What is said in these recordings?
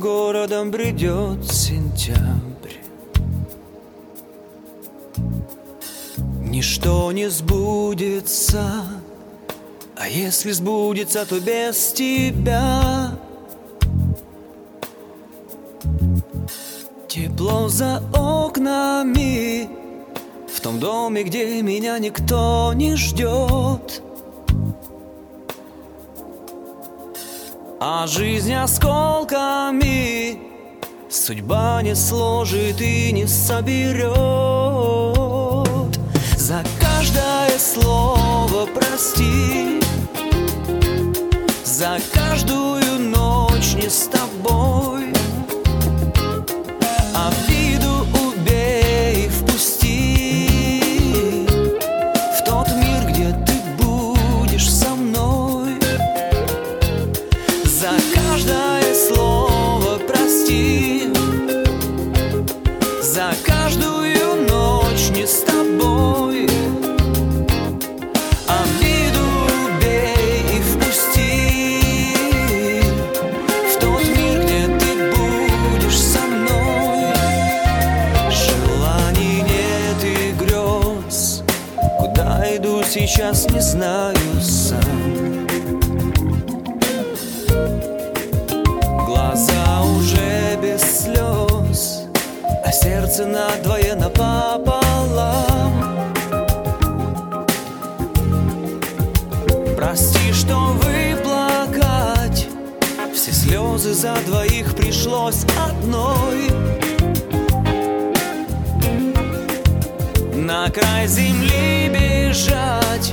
городом бредет сентябрь. Ничто не сбудется. А если сбудется, то без тебя. Тепло за окнами. В том доме, где меня никто не ждет А жизнь осколками Судьба не сложит и не соберет. За каждое слово прости За каждую ночь не с тобой За каждую ночь не с тобой. Обиду убей и Сердце надвое напополам. Прости, что выплакать. Все слезы за двоих пришлось одной. На край земли бежать.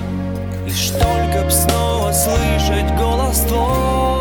Лишь только б снова слышать голос твой.